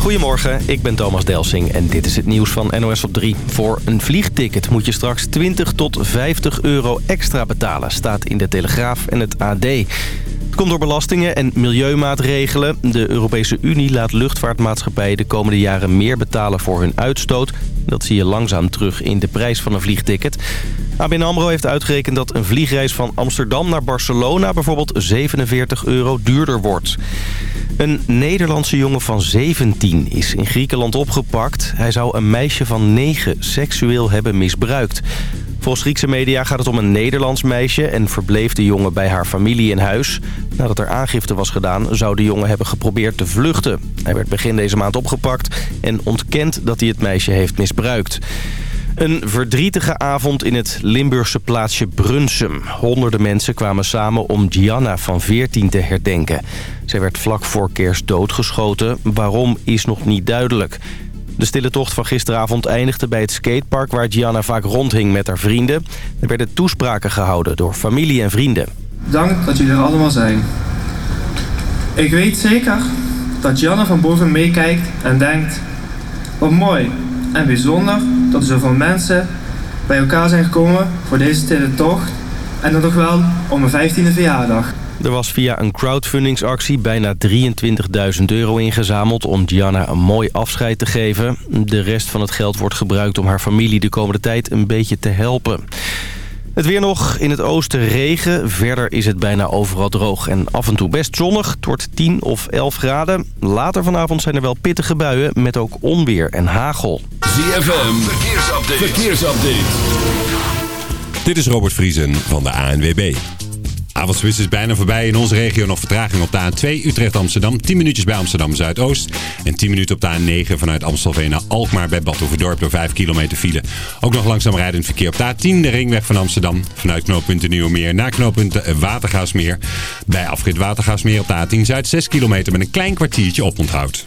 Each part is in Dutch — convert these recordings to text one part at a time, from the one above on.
Goedemorgen, ik ben Thomas Delsing en dit is het nieuws van NOS op 3. Voor een vliegticket moet je straks 20 tot 50 euro extra betalen, staat in de Telegraaf en het AD. Het komt door belastingen en milieumaatregelen. De Europese Unie laat luchtvaartmaatschappijen de komende jaren meer betalen voor hun uitstoot. Dat zie je langzaam terug in de prijs van een vliegticket. ABN AMRO heeft uitgerekend dat een vliegreis van Amsterdam naar Barcelona bijvoorbeeld 47 euro duurder wordt. Een Nederlandse jongen van 17 is in Griekenland opgepakt. Hij zou een meisje van 9 seksueel hebben misbruikt. Volgens Griekse media gaat het om een Nederlands meisje... en verbleef de jongen bij haar familie in huis. Nadat er aangifte was gedaan, zou de jongen hebben geprobeerd te vluchten. Hij werd begin deze maand opgepakt en ontkent dat hij het meisje heeft misbruikt. Een verdrietige avond in het Limburgse plaatsje Brunsum. Honderden mensen kwamen samen om Gianna van 14 te herdenken. Zij werd vlak voor kerst doodgeschoten. Waarom is nog niet duidelijk. De stille tocht van gisteravond eindigde bij het skatepark... waar Gianna vaak rondhing met haar vrienden. Er werden toespraken gehouden door familie en vrienden. Dank dat jullie er allemaal zijn. Ik weet zeker dat Gianna van boven meekijkt en denkt... Wat mooi en bijzonder dat er zoveel mensen bij elkaar zijn gekomen voor deze stille tocht. En dan nog wel om mijn 15e verjaardag. Er was via een crowdfundingsactie bijna 23.000 euro ingezameld... om Gianna een mooi afscheid te geven. De rest van het geld wordt gebruikt om haar familie de komende tijd een beetje te helpen. Het weer nog. In het oosten regen. Verder is het bijna overal droog en af en toe best zonnig. Het wordt 10 of 11 graden. Later vanavond zijn er wel pittige buien met ook onweer en hagel. ZFM, verkeersupdate. verkeersupdate. Dit is Robert Vriesen van de ANWB. Avondspits is bijna voorbij. In onze regio nog vertraging op de A2 Utrecht-Amsterdam. 10 minuutjes bij Amsterdam-Zuidoost. En 10 minuten op de A9 vanuit Amstelveen naar Alkmaar bij Badhoevedorp door 5 kilometer file. Ook nog langzaam rijdend verkeer op de A10, de ringweg van Amsterdam. Vanuit knooppunt Nieuwemeer naar knooppunt Watergaasmeer. Bij afrit Watergaasmeer op de A10 Zuid 6 kilometer met een klein kwartiertje oponthoud.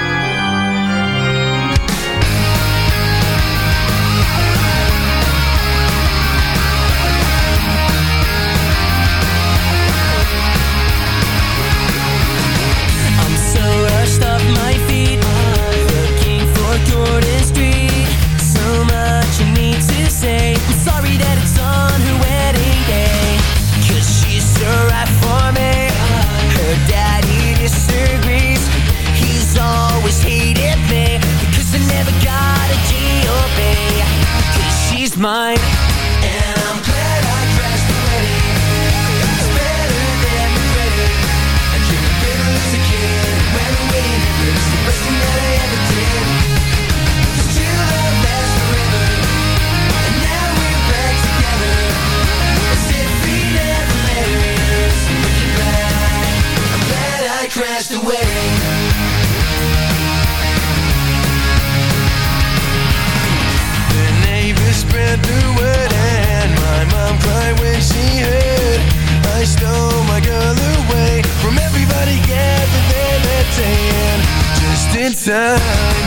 I stole my girl away from everybody gathered there that day and just in time.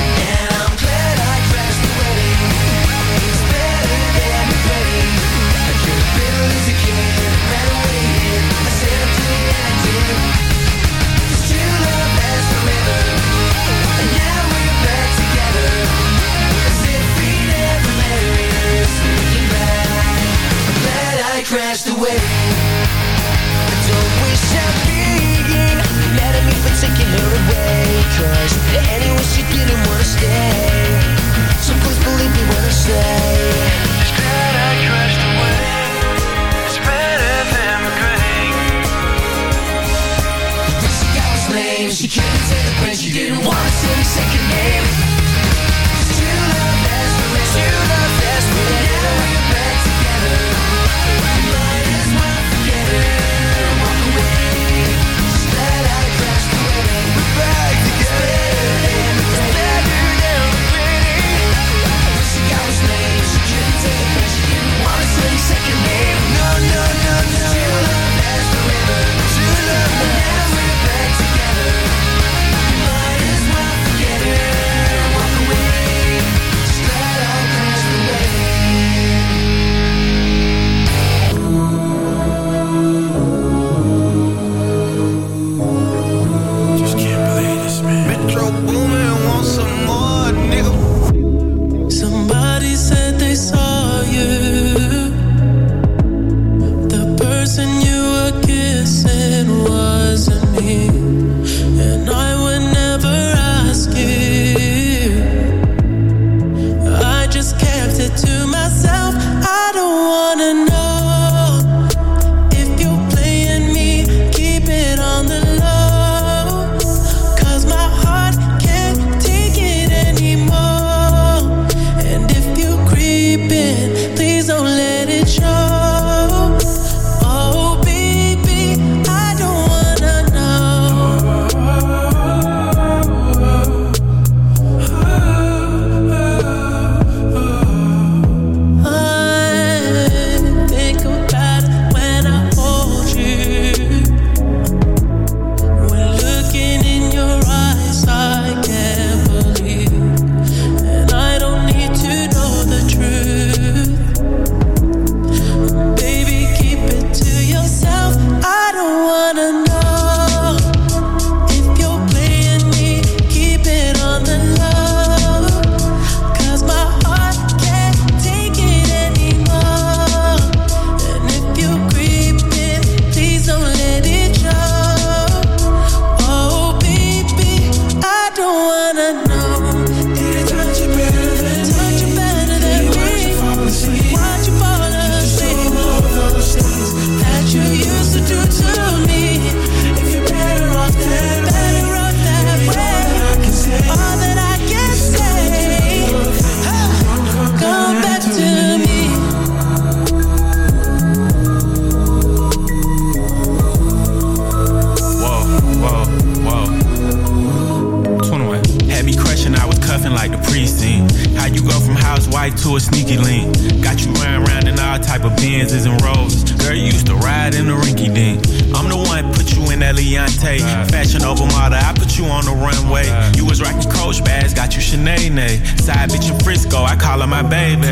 nay nay. Side bitch in Frisco, I call her my baby.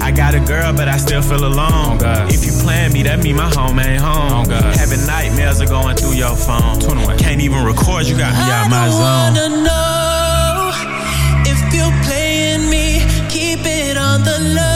I got a girl, but I still feel alone. Oh, if you plan me, that mean my home ain't home. Oh, Having nightmares are going through your phone. Can't even record, you got me out my zone. I don't wanna know if you're playing me, keep it on the low.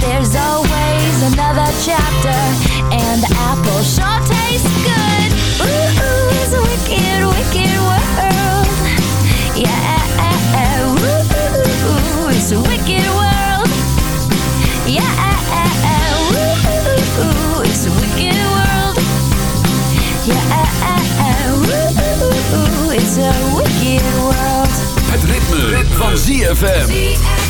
there's always another chapter, and the apple sure tastes good. Ooh, ooh, it's a wicked, wicked world. Yeah, ooh, ooh, it's a wicked world. Yeah, ooh, it's a wicked world. Yeah, ooh, it's a wicked world. Het ritme, ritme. van ZFM.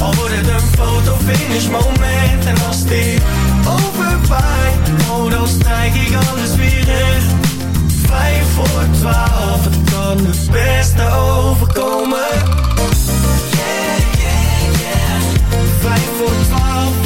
Al wordt het een foto finish moment En als dit overwaait Oh dan strijk ik alles weer recht. Vijf voor twaalf Het kan het beste overkomen. Yeah, yeah, yeah. Vijf voor twaalf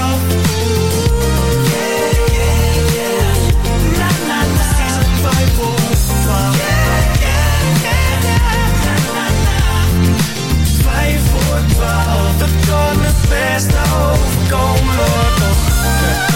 beste overkomen toch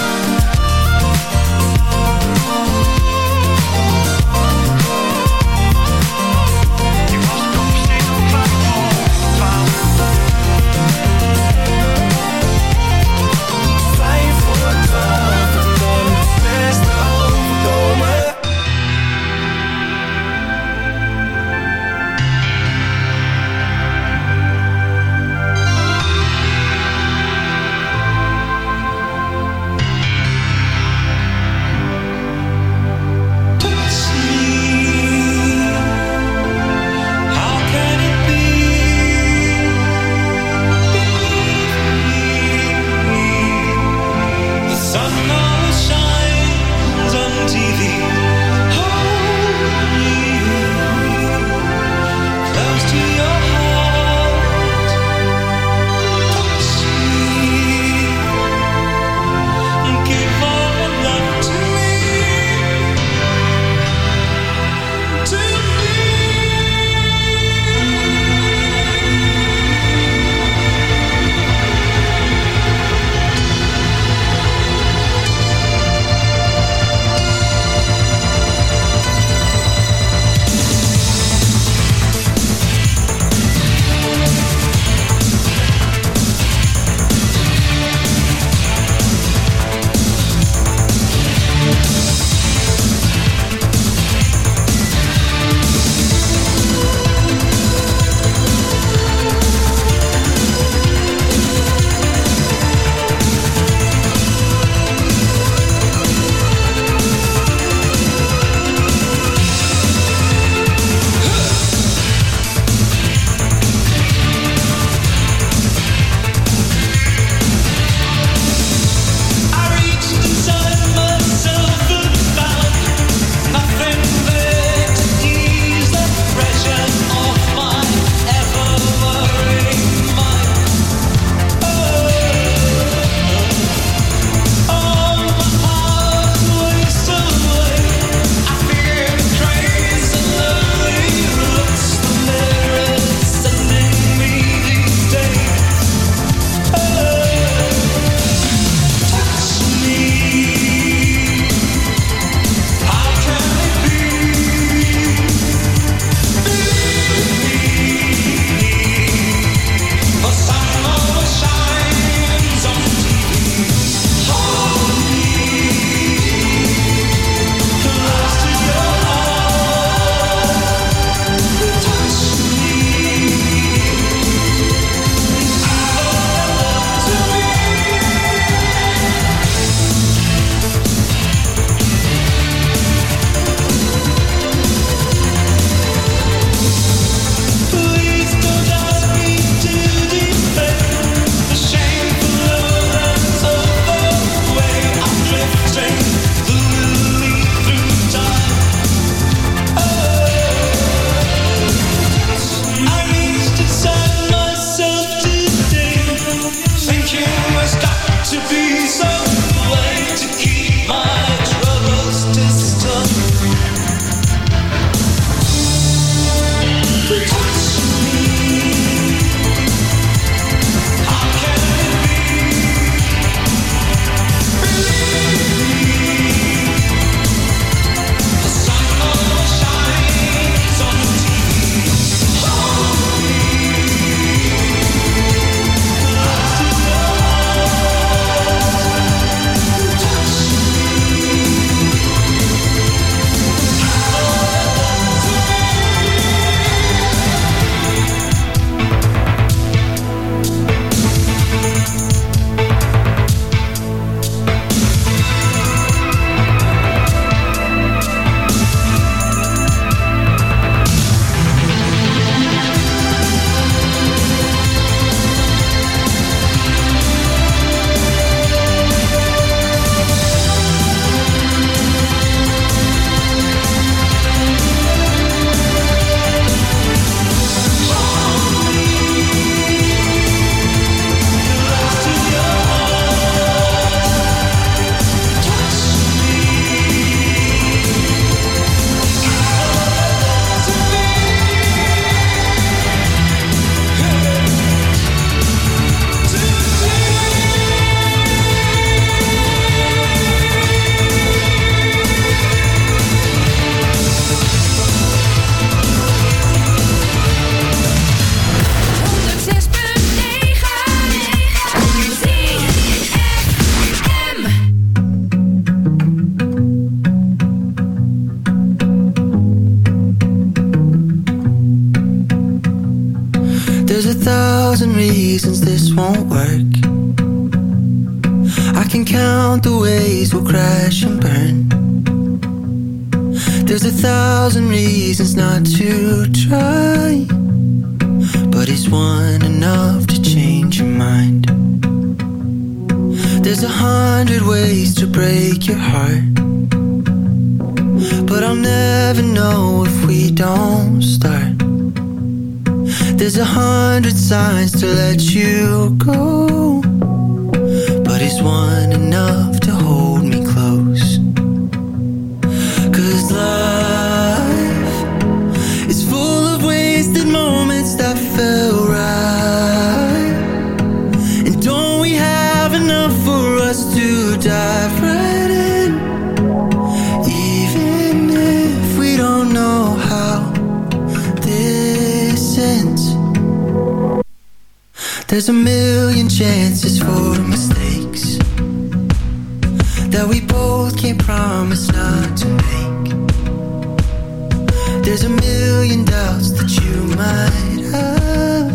million doubts that you might have.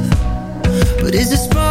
But is this smart?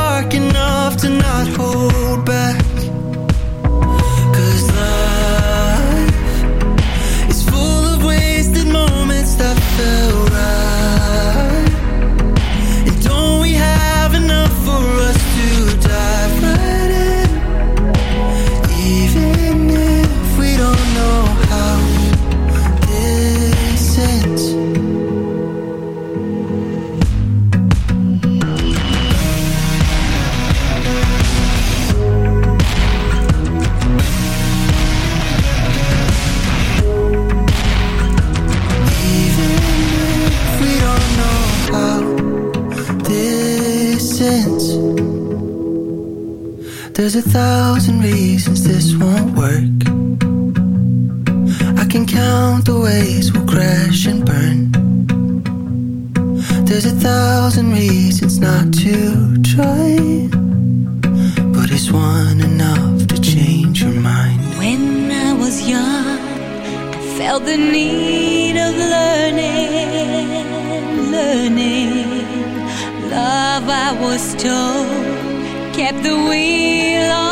There's a thousand reasons this won't work. I can count the ways we'll crash and burn. There's a thousand reasons not to try, but it's one enough to change your mind. When I was young, I felt the need of learning, learning. Love, I was told at the wheel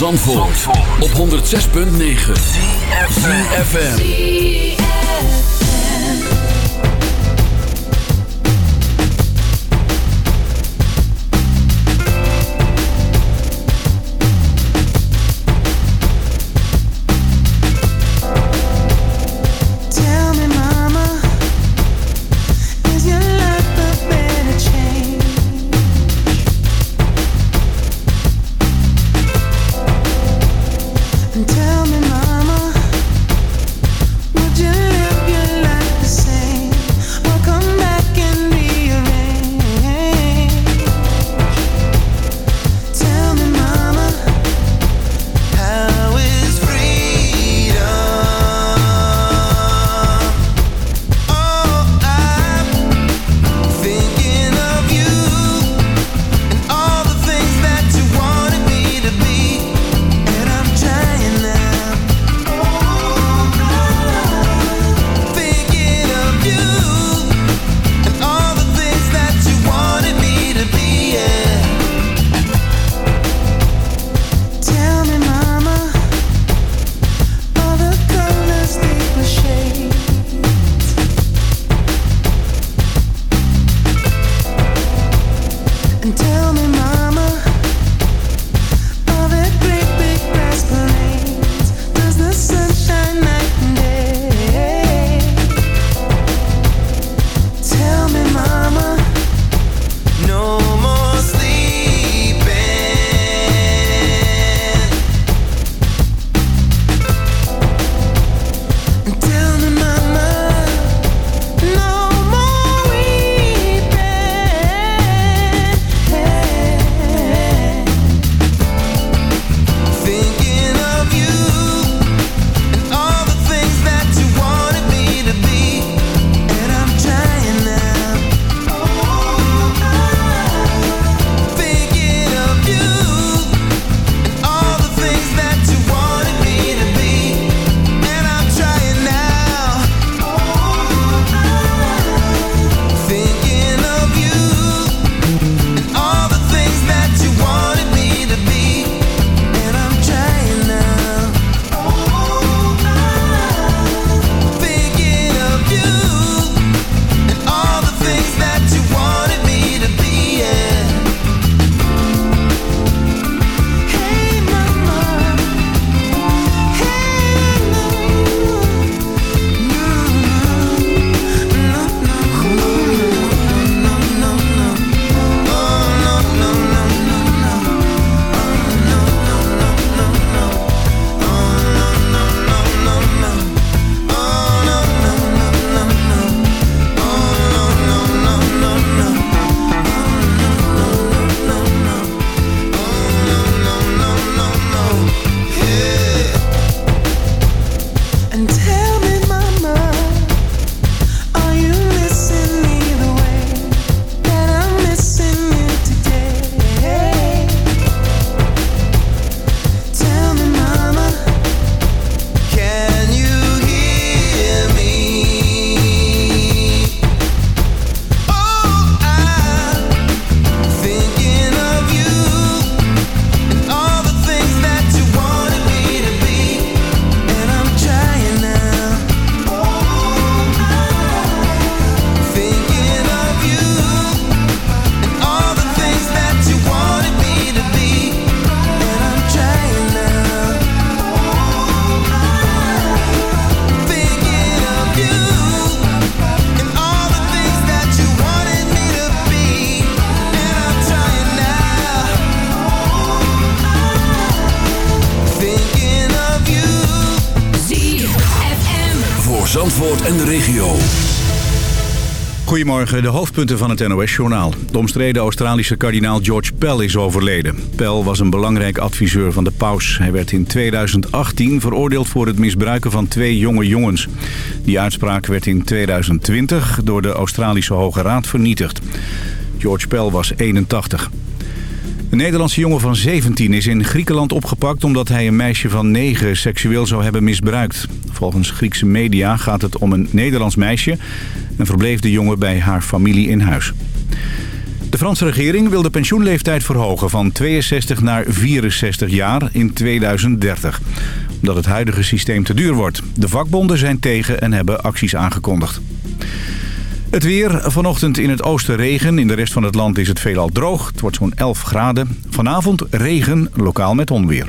Zandvoort, op 106.9 De hoofdpunten van het NOS-journaal. De omstreden Australische kardinaal George Pell is overleden. Pell was een belangrijk adviseur van de paus. Hij werd in 2018 veroordeeld voor het misbruiken van twee jonge jongens. Die uitspraak werd in 2020 door de Australische Hoge Raad vernietigd. George Pell was 81. Een Nederlandse jongen van 17 is in Griekenland opgepakt... omdat hij een meisje van 9 seksueel zou hebben misbruikt. Volgens Griekse media gaat het om een Nederlands meisje en verbleef de jongen bij haar familie in huis. De Franse regering wil de pensioenleeftijd verhogen van 62 naar 64 jaar in 2030. Omdat het huidige systeem te duur wordt. De vakbonden zijn tegen en hebben acties aangekondigd. Het weer. Vanochtend in het oosten regen. In de rest van het land is het veelal droog. Het wordt zo'n 11 graden. Vanavond regen, lokaal met onweer.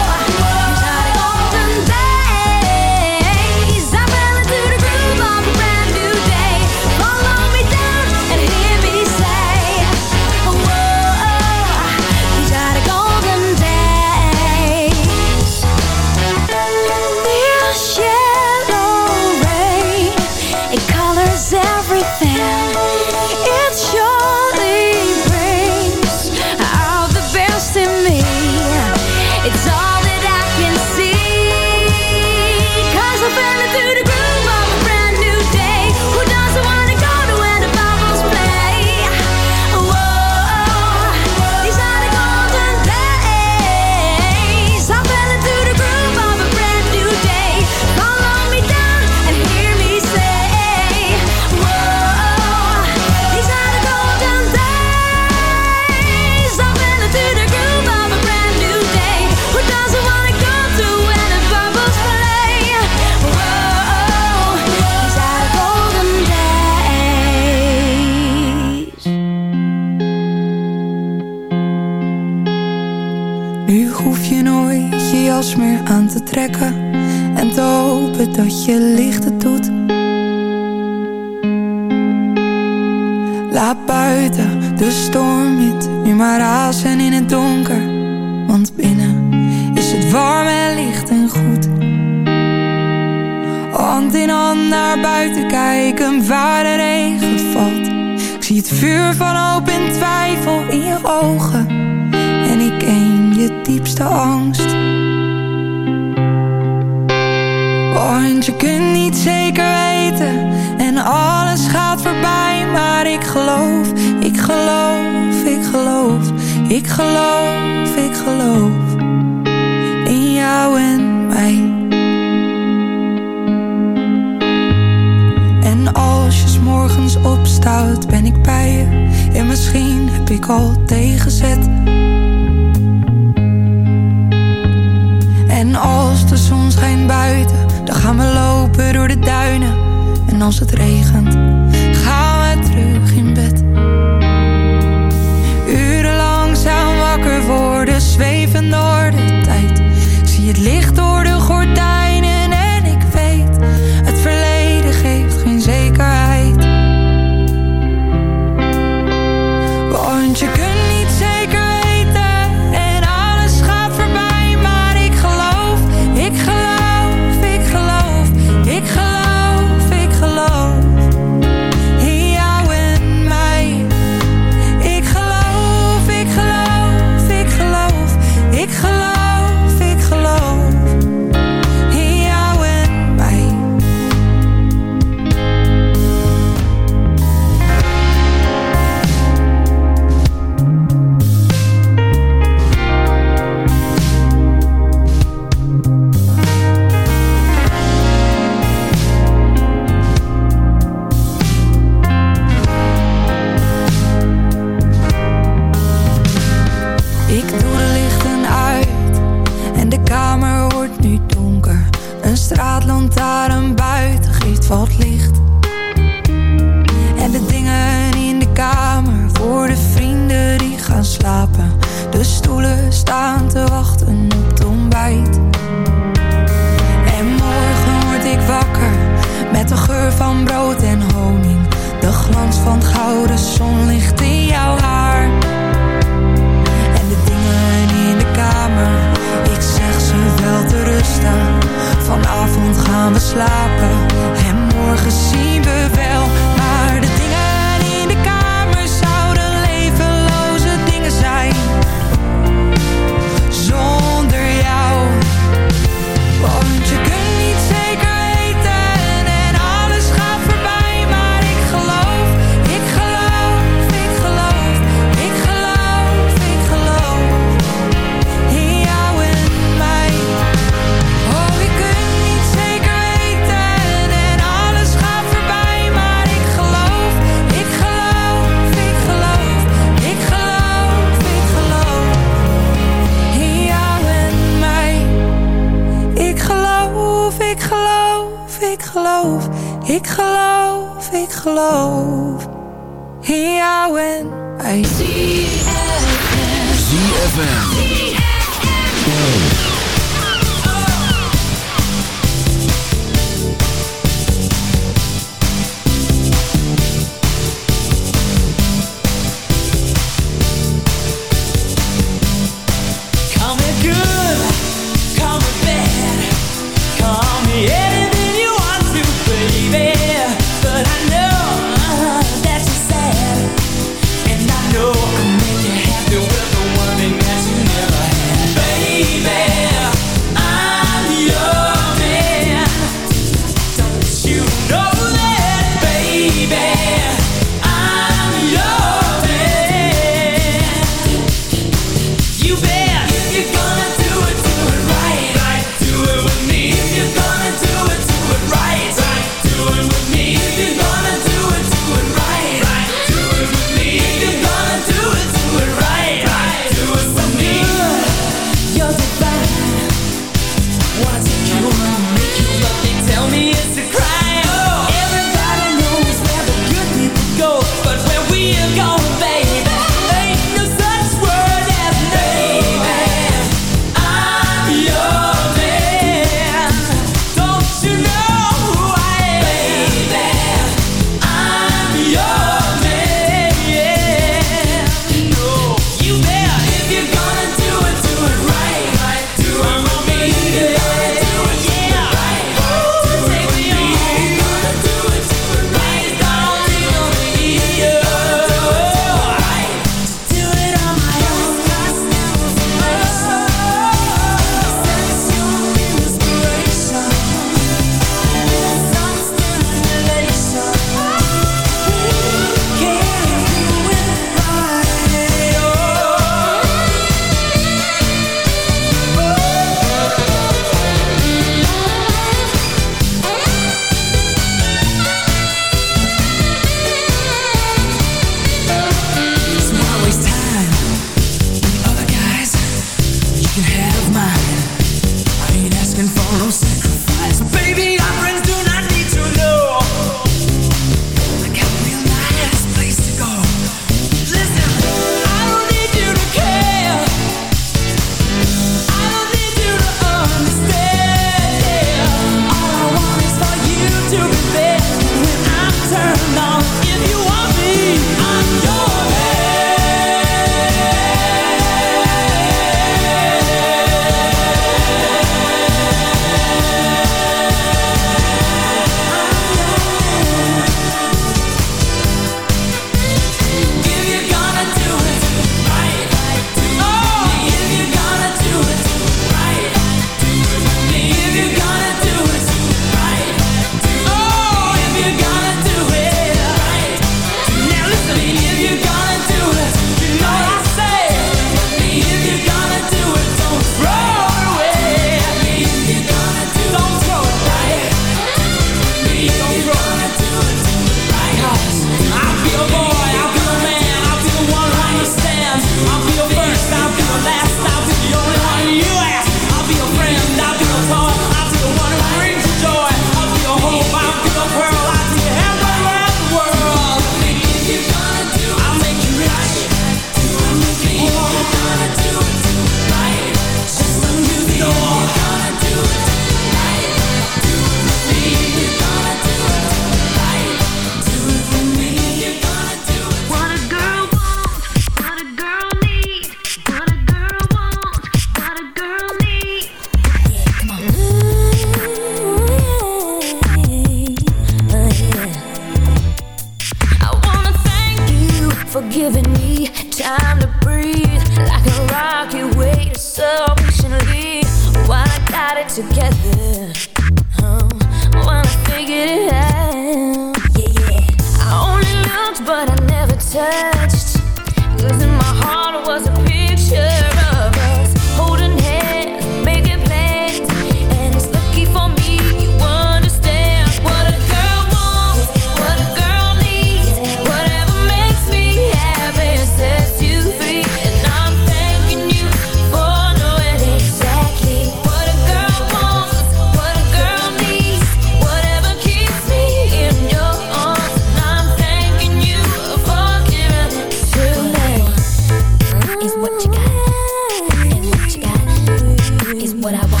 What I want.